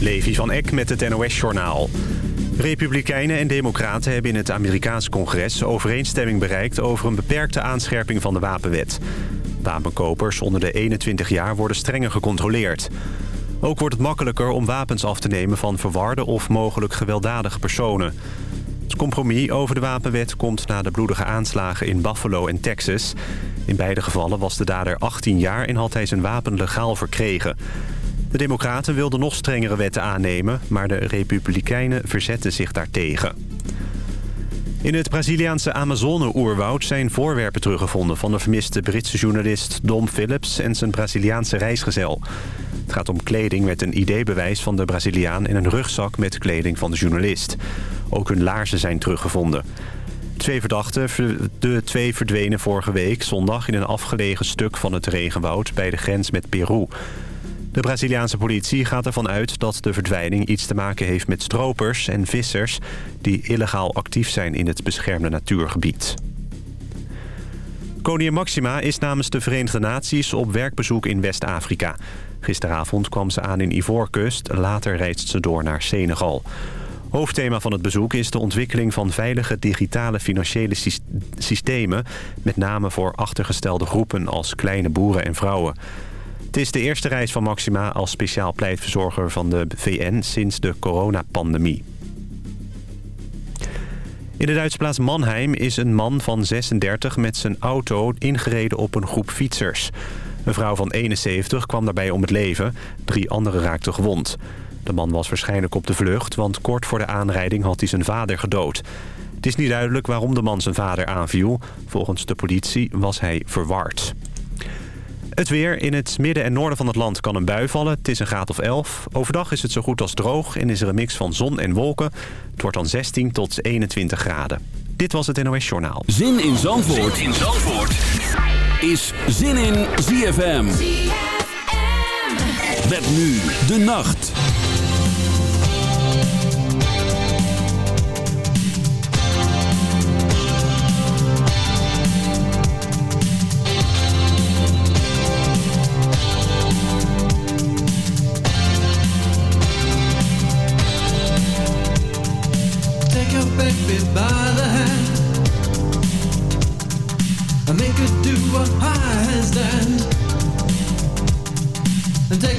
Levi van Eck met het NOS-journaal. Republikeinen en democraten hebben in het Amerikaans congres overeenstemming bereikt over een beperkte aanscherping van de wapenwet. Wapenkopers onder de 21 jaar worden strenger gecontroleerd. Ook wordt het makkelijker om wapens af te nemen van verwarde of mogelijk gewelddadige personen. Het compromis over de wapenwet komt na de bloedige aanslagen in Buffalo en Texas. In beide gevallen was de dader 18 jaar en had hij zijn wapen legaal verkregen. De democraten wilden nog strengere wetten aannemen... maar de republikeinen verzetten zich daartegen. In het Braziliaanse Amazone-oerwoud zijn voorwerpen teruggevonden... van de vermiste Britse journalist Dom Phillips en zijn Braziliaanse reisgezel. Het gaat om kleding met een ID-bewijs van de Braziliaan... en een rugzak met kleding van de journalist. Ook hun laarzen zijn teruggevonden. Twee verdachten, de twee verdwenen vorige week zondag... in een afgelegen stuk van het regenwoud bij de grens met Peru... De Braziliaanse politie gaat ervan uit dat de verdwijning iets te maken heeft met stropers en vissers... die illegaal actief zijn in het beschermde natuurgebied. Koningin Maxima is namens de Verenigde Naties op werkbezoek in West-Afrika. Gisteravond kwam ze aan in Ivoorkust, later reist ze door naar Senegal. Hoofdthema van het bezoek is de ontwikkeling van veilige digitale financiële systemen... met name voor achtergestelde groepen als kleine boeren en vrouwen. Het is de eerste reis van Maxima als speciaal pleitverzorger van de VN sinds de coronapandemie. In de Duitse plaats Mannheim is een man van 36 met zijn auto ingereden op een groep fietsers. Een vrouw van 71 kwam daarbij om het leven. Drie anderen raakten gewond. De man was waarschijnlijk op de vlucht, want kort voor de aanrijding had hij zijn vader gedood. Het is niet duidelijk waarom de man zijn vader aanviel. Volgens de politie was hij verward. Het weer. In het midden en noorden van het land kan een bui vallen. Het is een graad of 11. Overdag is het zo goed als droog en is er een mix van zon en wolken. Het wordt dan 16 tot 21 graden. Dit was het NOS Journaal. Zin in Zandvoort, zin in Zandvoort. is Zin in ZFM. ZFM. Met nu de nacht.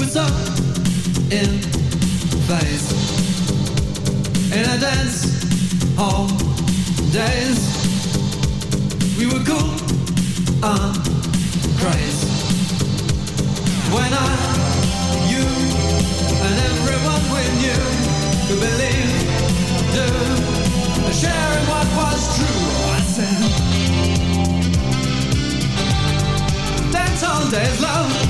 was up in phase in a dance hall days. We were cool and crazy when I, you, and everyone we knew could believe, do, sharing what was true. I said, dance all days, love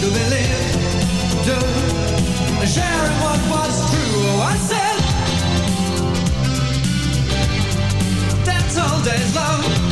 believe, sharing what was true. Oh, I said, that's all day's love.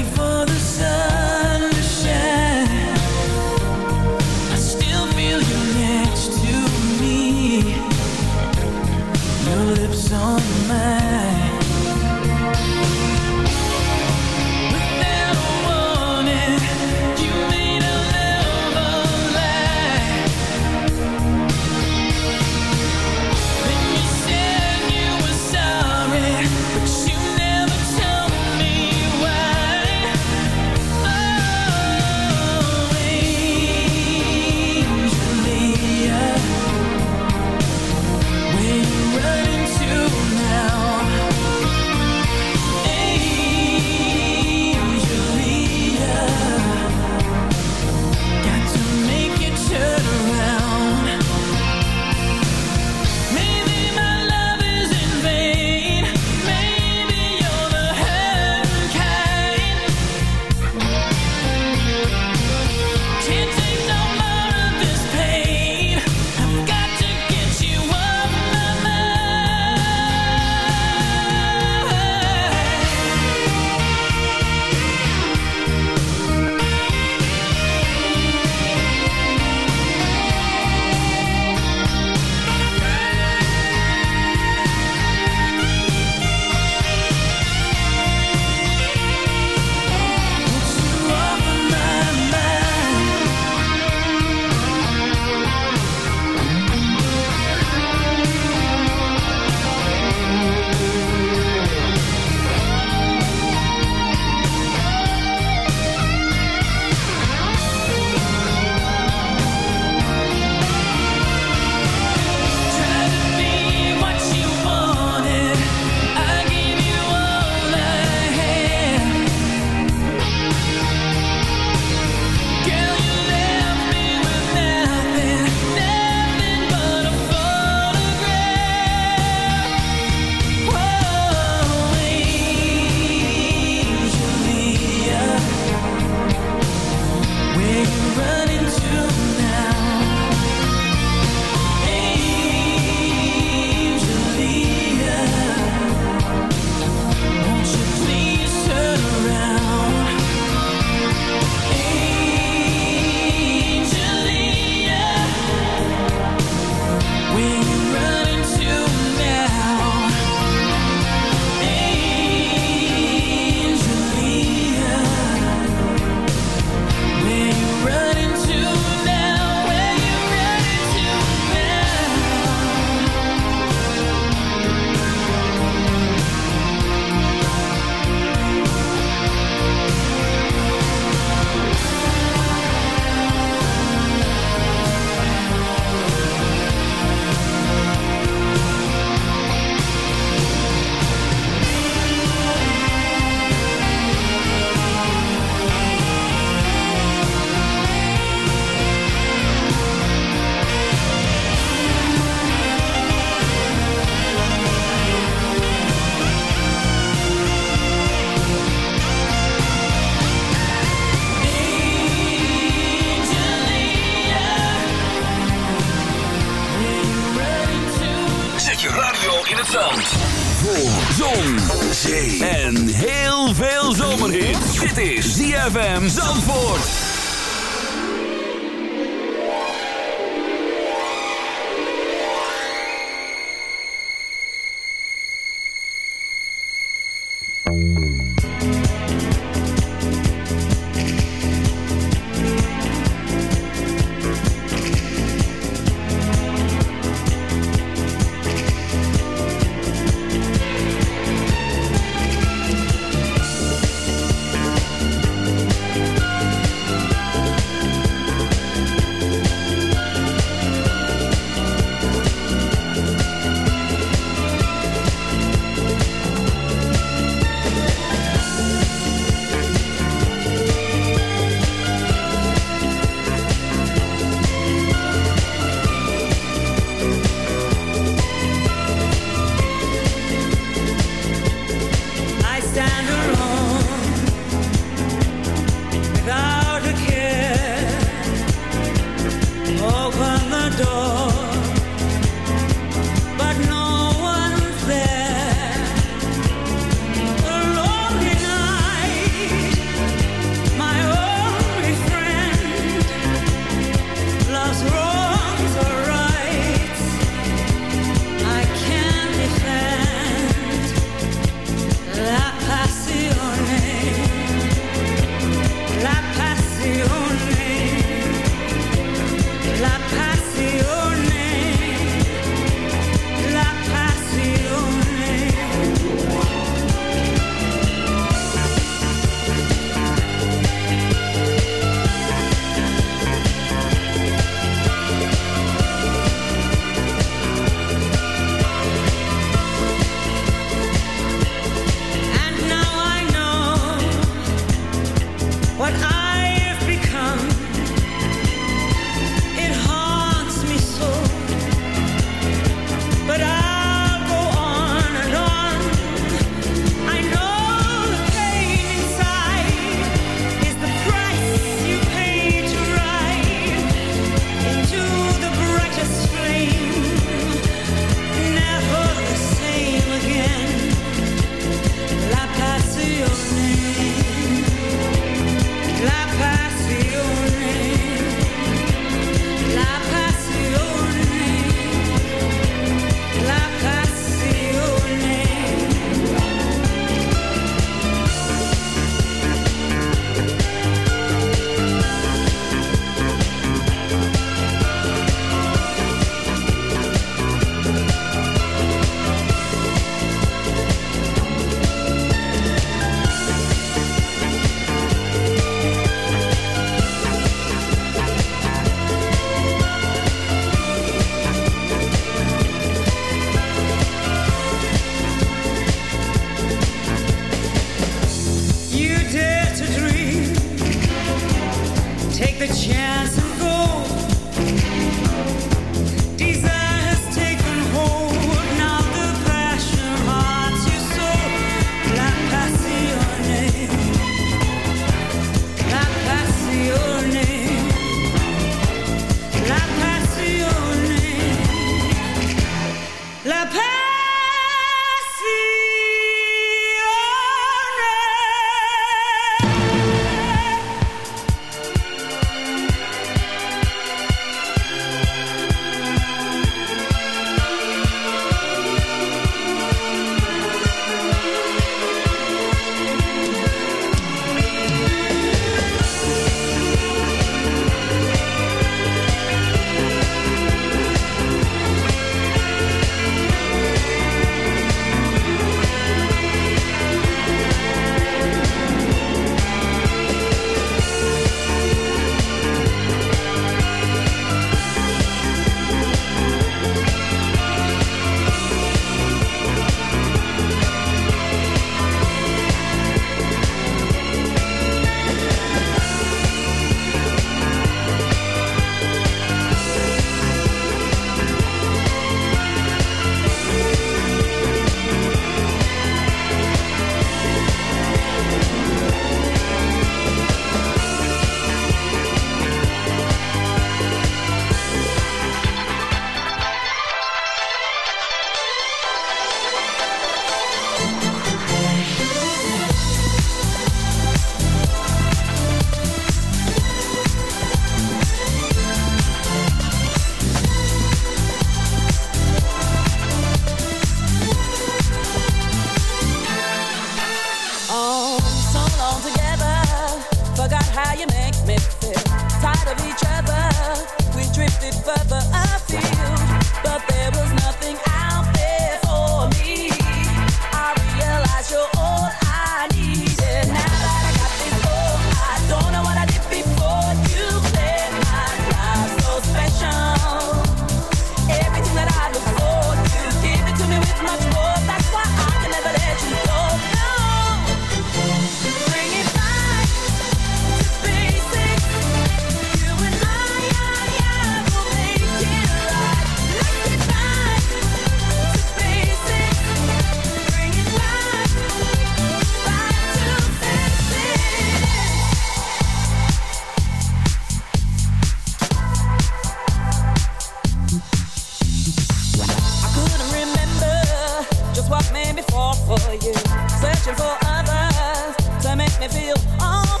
made me fall for you. Searching for others to make me feel on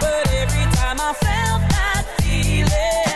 But every time I felt that feeling.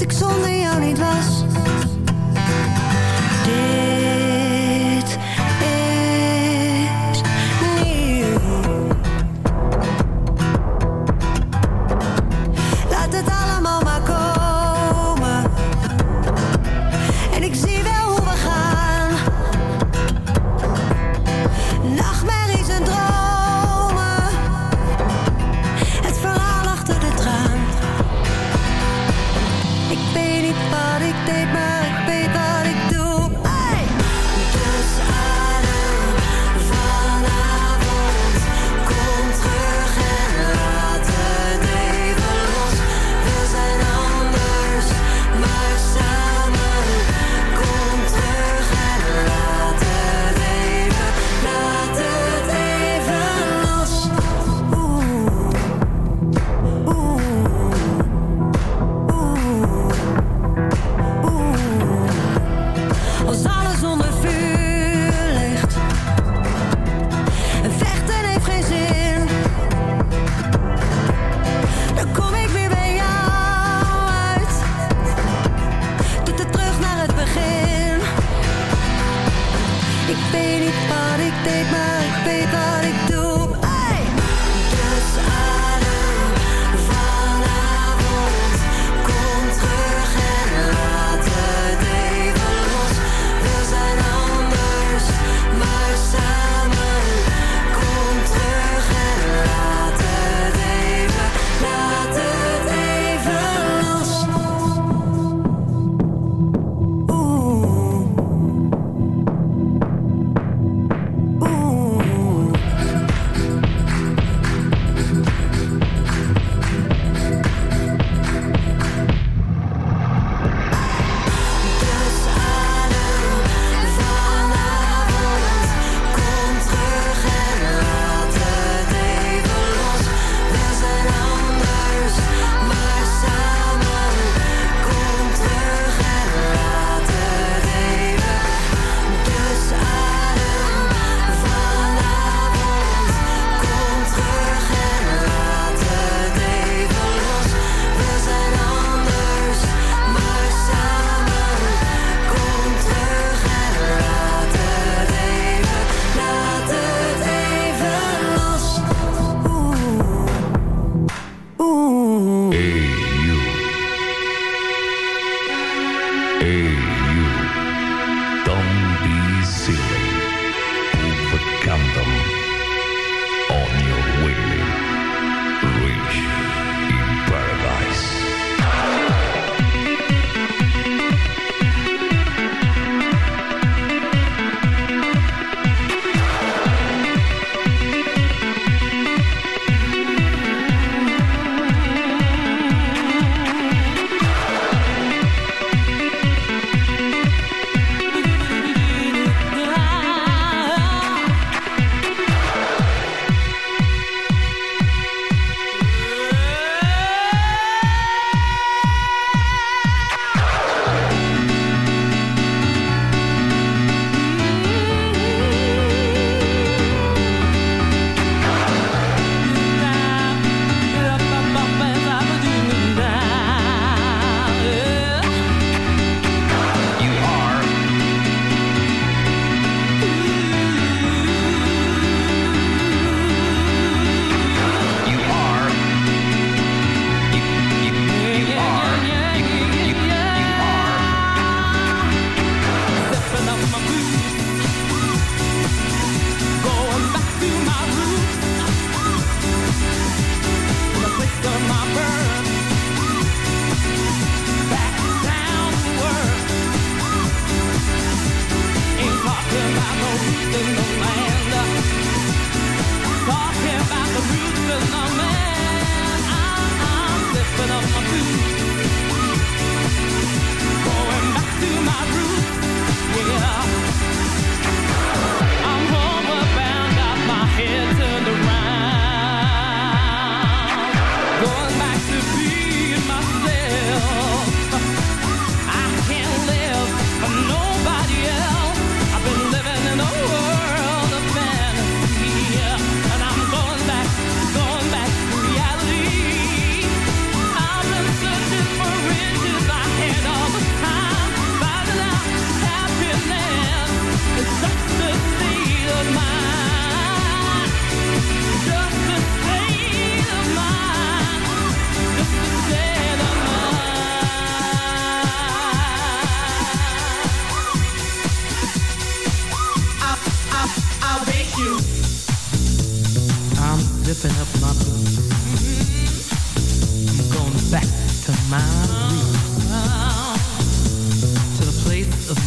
Ik zonder jou niet was.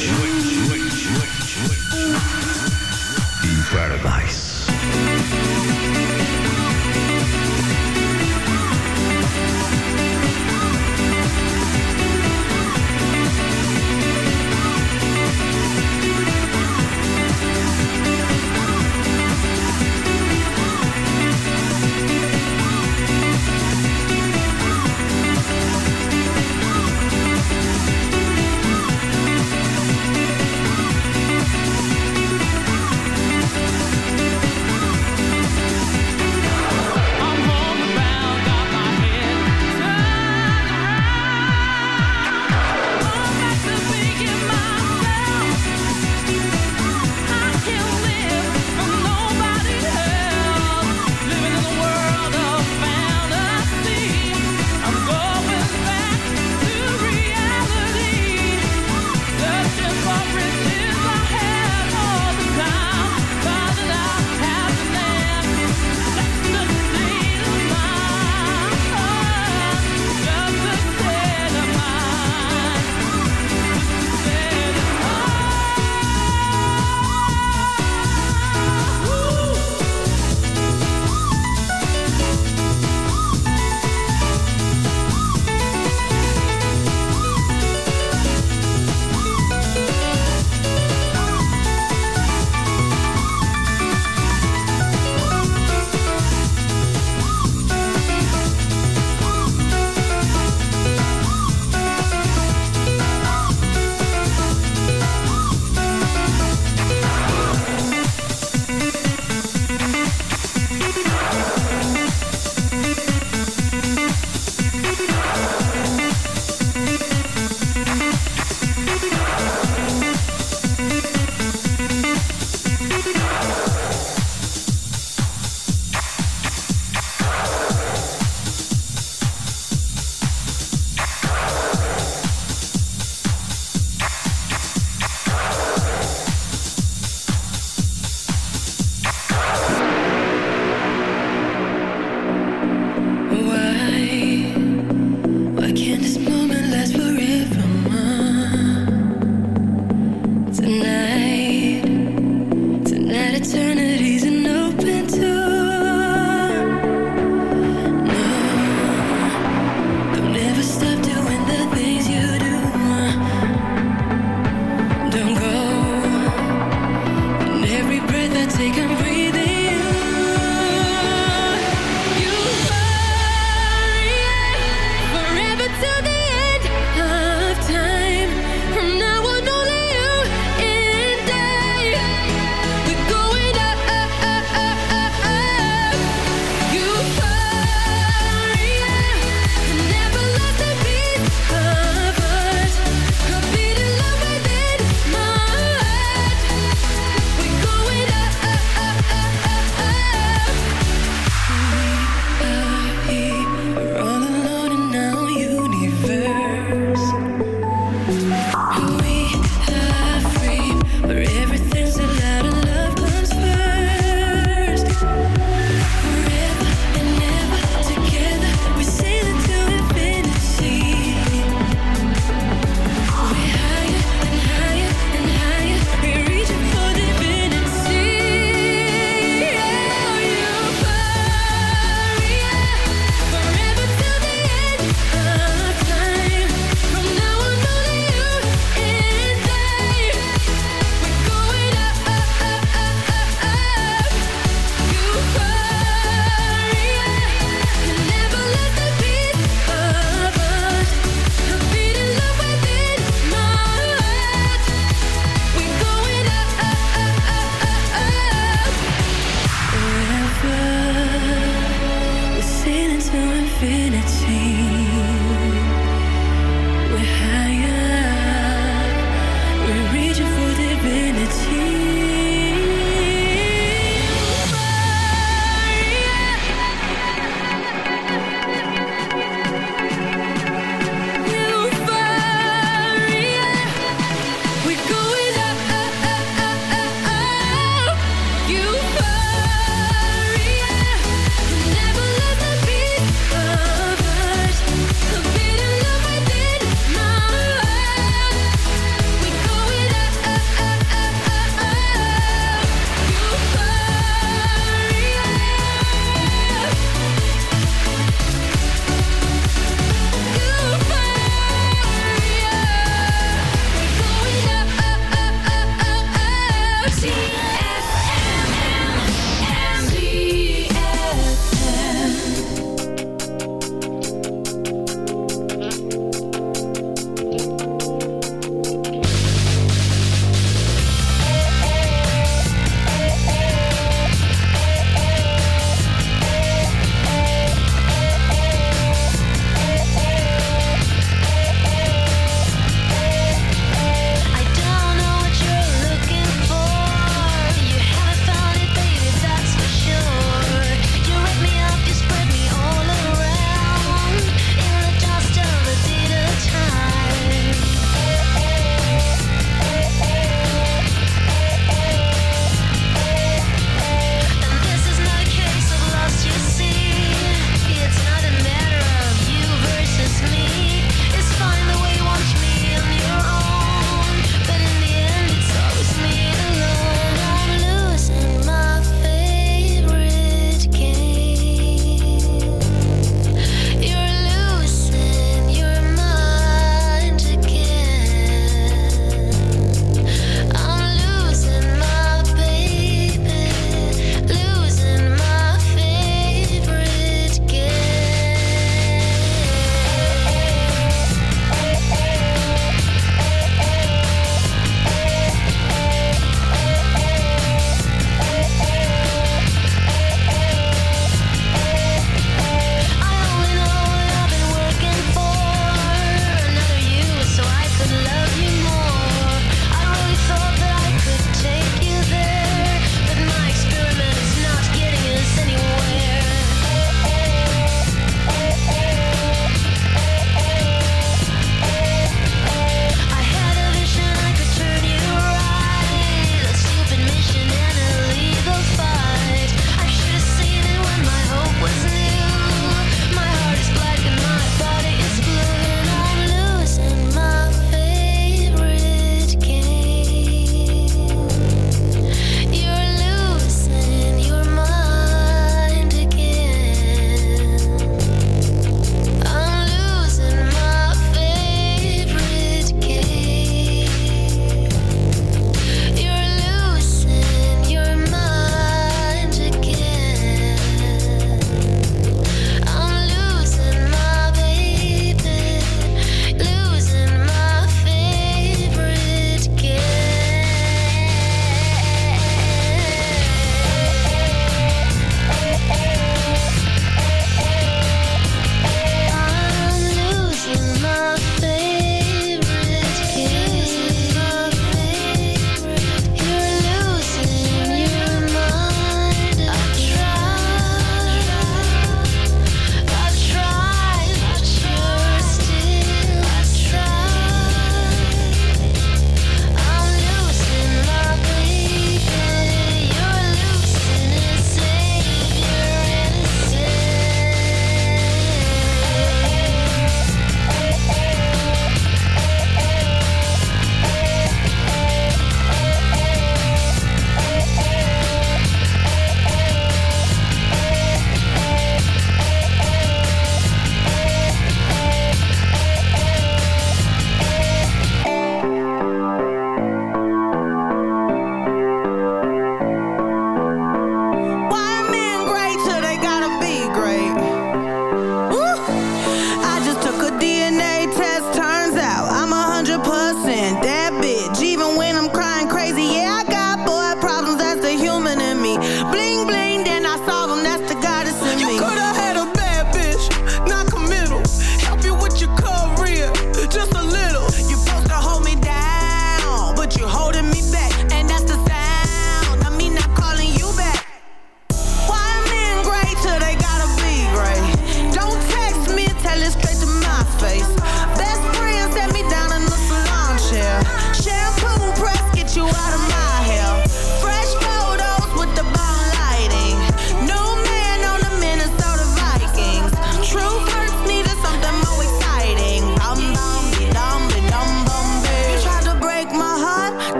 Rich,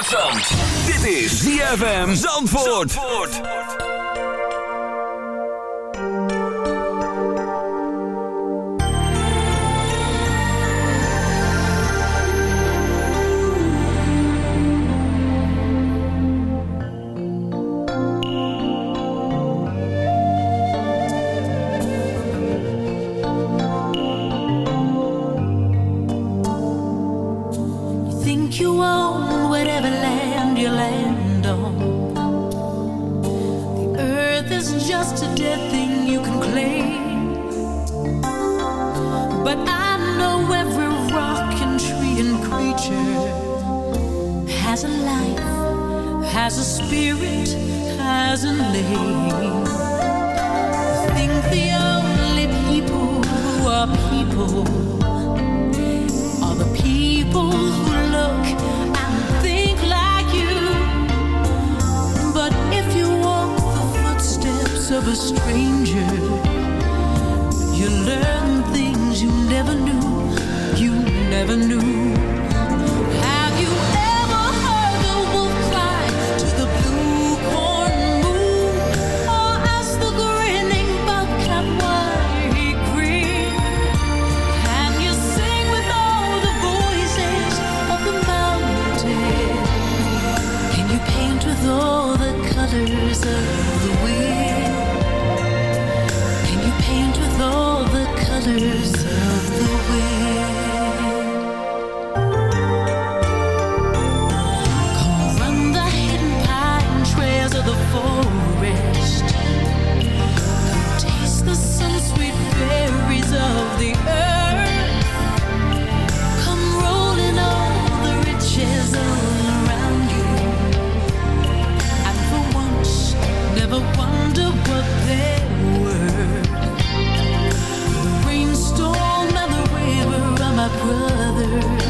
uit Zand. Dit is ZFM Zandvoort. Zandvoort. brother